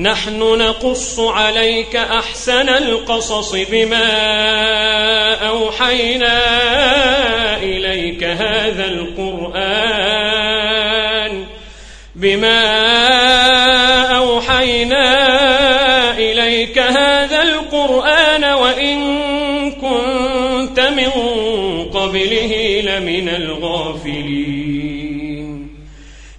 نحن نقص عليك أحسن القصص بما أوحينا إليك هذا القرآن بما أوحينا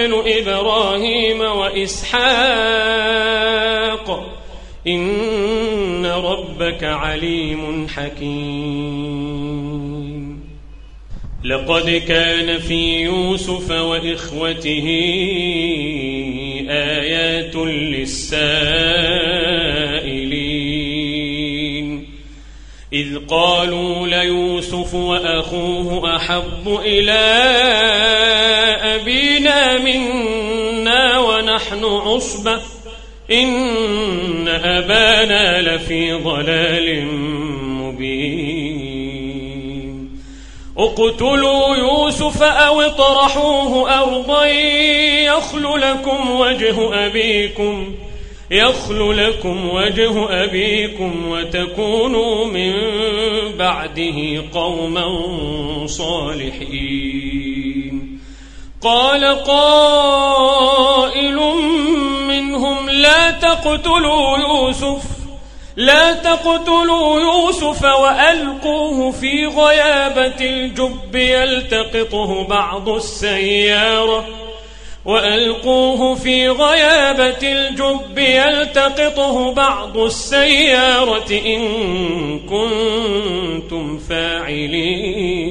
قبل إبراهيم وإسحاق. إن ربك عليم حكيم. لقد كان في يوسف وإخوته آيات للسائلين. إذ قالوا ليوسف وأخوه أحب إلى أبينا منا ونحن عصبة. إن أبانا لفي ضلال مبين. اقتلوا يوسف أو اطرحوه أرضا يخل لكم وجه أبيكم. يخل لكم وجه أبيكم وتكونوا من بعده قوما صالحين. قال قائل منهم لا تقتلوا يوسف لا تقتلوا يوسف وألقوه في غيابة الجب يلتقطه بعض السيارة وألقوه في غيابة الجب يلتقطه بعض السيارة إن كنتم فاعلين.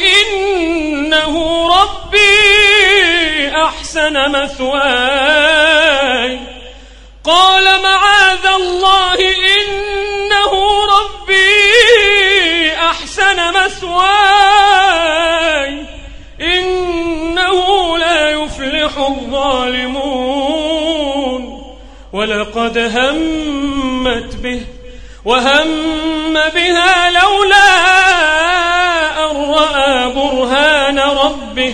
أحسن مثواي. قال معاذ الله إنه ربي أحسن مثواي. إنه لا يفلح الظالمون. ولقد همت به وهم بها لولا أن رأى برهان ربه.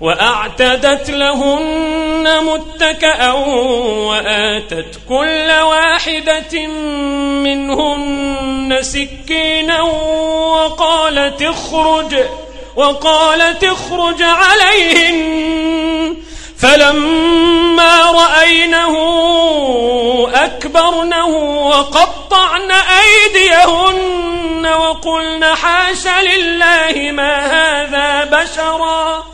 وأعتدت لهن متكأ وآتت كل واحدة منهن سكينا وقالت اخرج وقالت اخرج عليهن. فلما رأينه أكبرنه وقطعن أيديهن وقلن حاش لله ما هذا بشرا.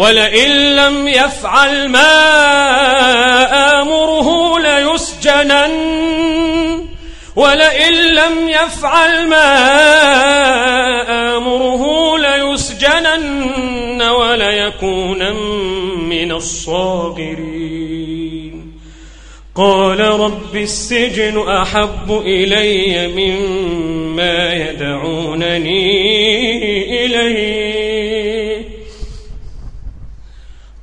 ولئن لم يفعل ما آمره ليسجنن. ولئن لم يفعل ما آمره ليسجنن وليكون من الصاغرين. قال رب السجن أحب إلي مما يدعونني إليه.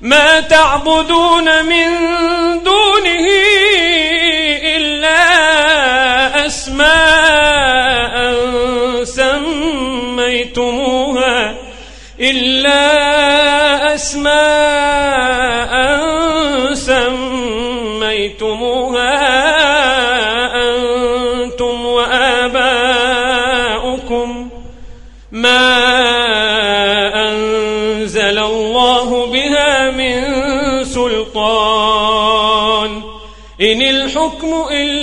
ما تعبدون من دونه إلا أسماء سميتموها إلا أسماء سميتموها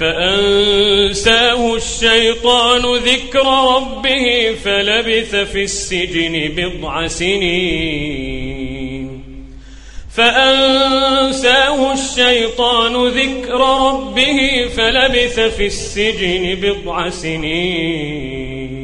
فأنساه الشيطان ذكر ربه فلبث في السجن بضع سنين. فأنساه الشيطان ذكر ربه فلبث في السجن بضع سنين.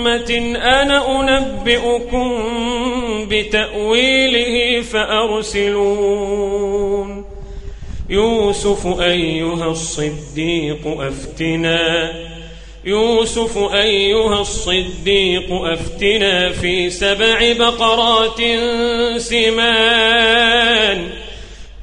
أمة أنا أنبئكم بتأويله فأرسلون يوسف أيها الصديق أفتنا يوسف أيها الصديق أفتنا في سبع بقرات سمان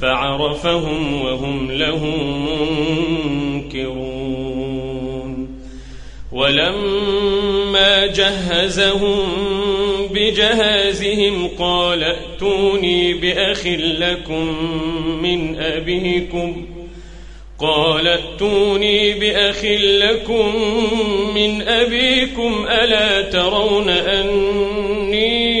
فعرفهم وهم له منكرون. ولما جهزهم بجهازهم قال ائتوني بأخ لكم من أبيكم. قال ائتوني بأخ لكم من أبيكم ألا ترون أني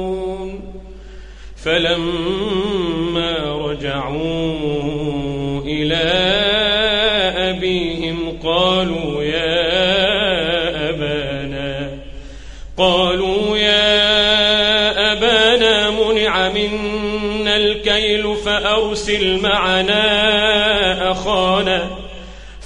فلما رجعوا إلى أبيهم قالوا يا أبانا قالوا يا أبانا منع منا الكيل فأرسل معنا أخانا.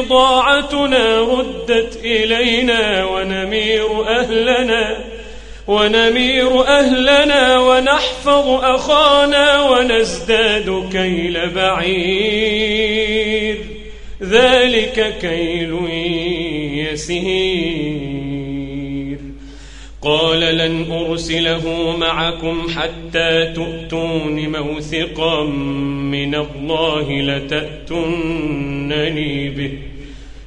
بضاعتنا ردت إلينا ونمير أهلنا ونمير أهلنا ونحفظ أخانا ونزداد كيل بعير. ذلك كيل يسير. قال لن أرسله معكم حتى تؤتون موثقا من الله لتأتونني به.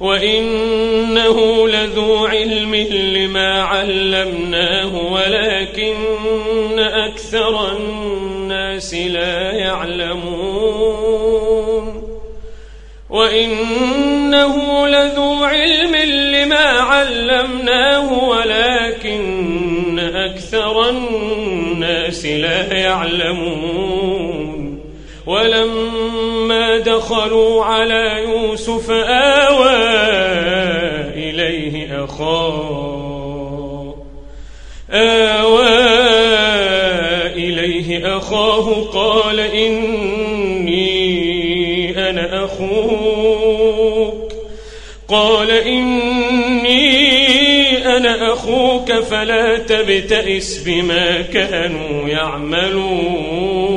وإنه لذو علم لما علمناه ولكن أكثر الناس لا يعلمون وإنه لذو علم لما علمناه ولكن أكثر الناس لا يعلمون ولما دخلوا على يوسف آوى إليه أخاه. آوى إليه أخاه قال إني أنا أخوك. قال إني أنا أخوك فلا تبتئس بما كانوا يعملون.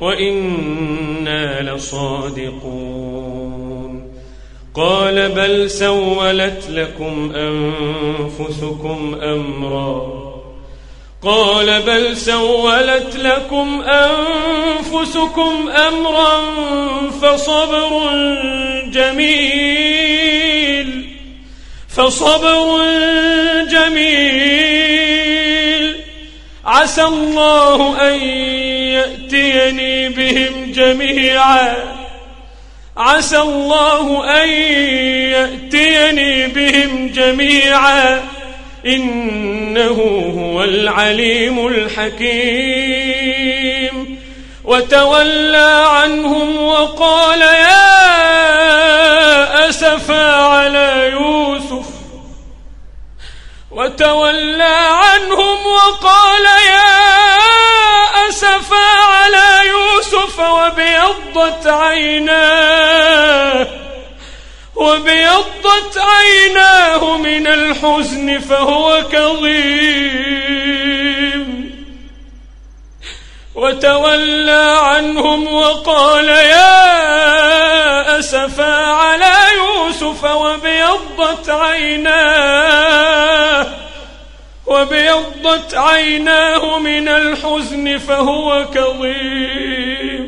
وإنا لصادقون. قال بل سولت لكم أنفسكم أمرا. قال بل سولت لكم أنفسكم أمرا فصبر جميل. فصبر جميل. عسى الله أن يأتيني بهم جميعا. عسى الله أن يأتيني بهم جميعا. إنه هو العليم الحكيم. وتولى عنهم وقال يا أسفا على يوسف. وتولى عنهم وقال يا وبيضت عيناه وبيضت عيناه من الحزن فهو كظيم. وتولى عنهم وقال يا أسفا على يوسف وأبيضت عيناه وأبيضت عيناه من الحزن فهو كظيم.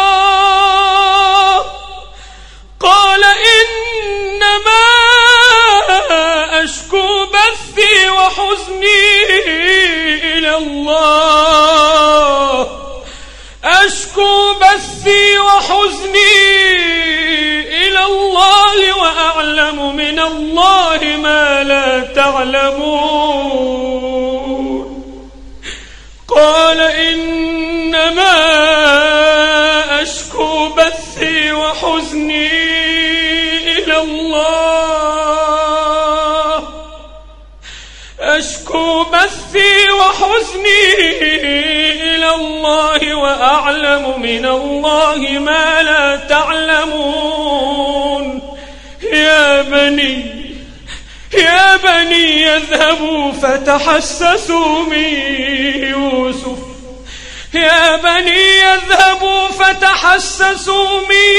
بثي وحزني إلى الله. أشكو بثي وحزني إلى الله وأعلم من الله ما لا تعلمون. الله وأعلم من الله ما لا تعلمون. يا بني يا بني يذهبوا فتحسسوا من يوسف. يا بني يذهبوا فتحسسوا من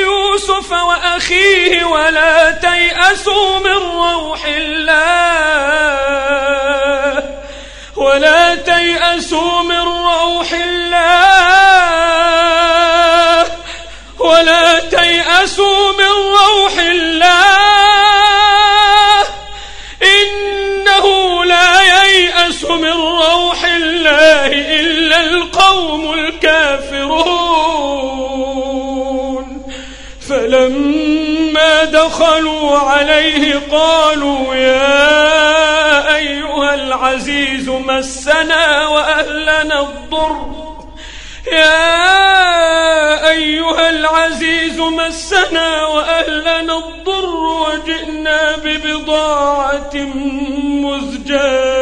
يوسف وأخيه ولا تيأسوا من روح الله. ولا تيأسوا من روح الله. ولا تيأسوا من روح الله. إنه لا ييأس من روح الله إلا القوم الكافرون. فلما دخلوا عليه قالوا يا أيها العزيز مسنا وأهلنا الضر. يا أيها العزيز مسنا وأهلنا الضر وجئنا ببضاعة مزجاة.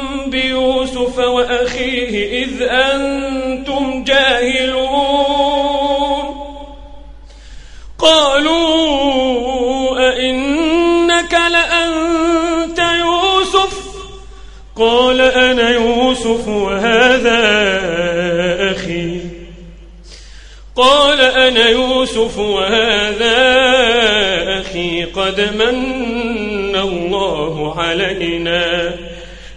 بيوسف وأخيه إذ أنتم جاهلون. قالوا أئنك لأنت يوسف؟ قال أنا يوسف وهذا أخي. قال أنا يوسف وهذا أخي. قد من الله علينا.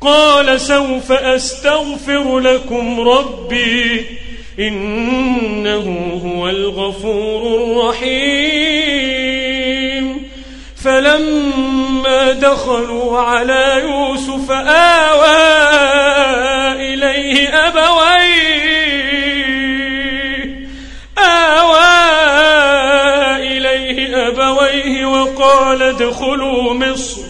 قال سوف أستغفر لكم ربي إنه هو الغفور الرحيم. فلما دخلوا على يوسف آوى إليه أبويه. آوى إليه أبويه وقال ادخلوا مصر.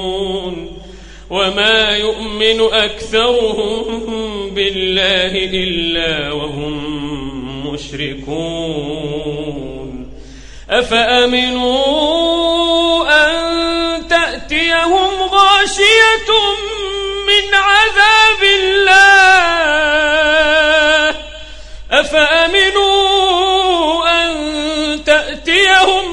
وما يؤمن أكثرهم بالله إلا وهم مشركون. أفأمنوا أن تأتيهم غاشية من عذاب الله؟ أفأمنوا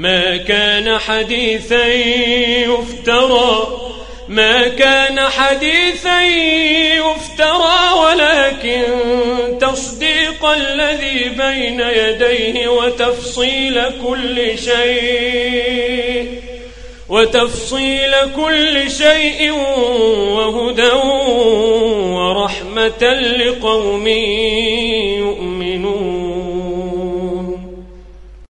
ما كان حديثا يفترى ما كان حديثا يفترى ولكن تصديق الذي بين يديه وتفصيل كل شيء وتفصيل كل شيء وهدى ورحمة لقوم يؤمنون.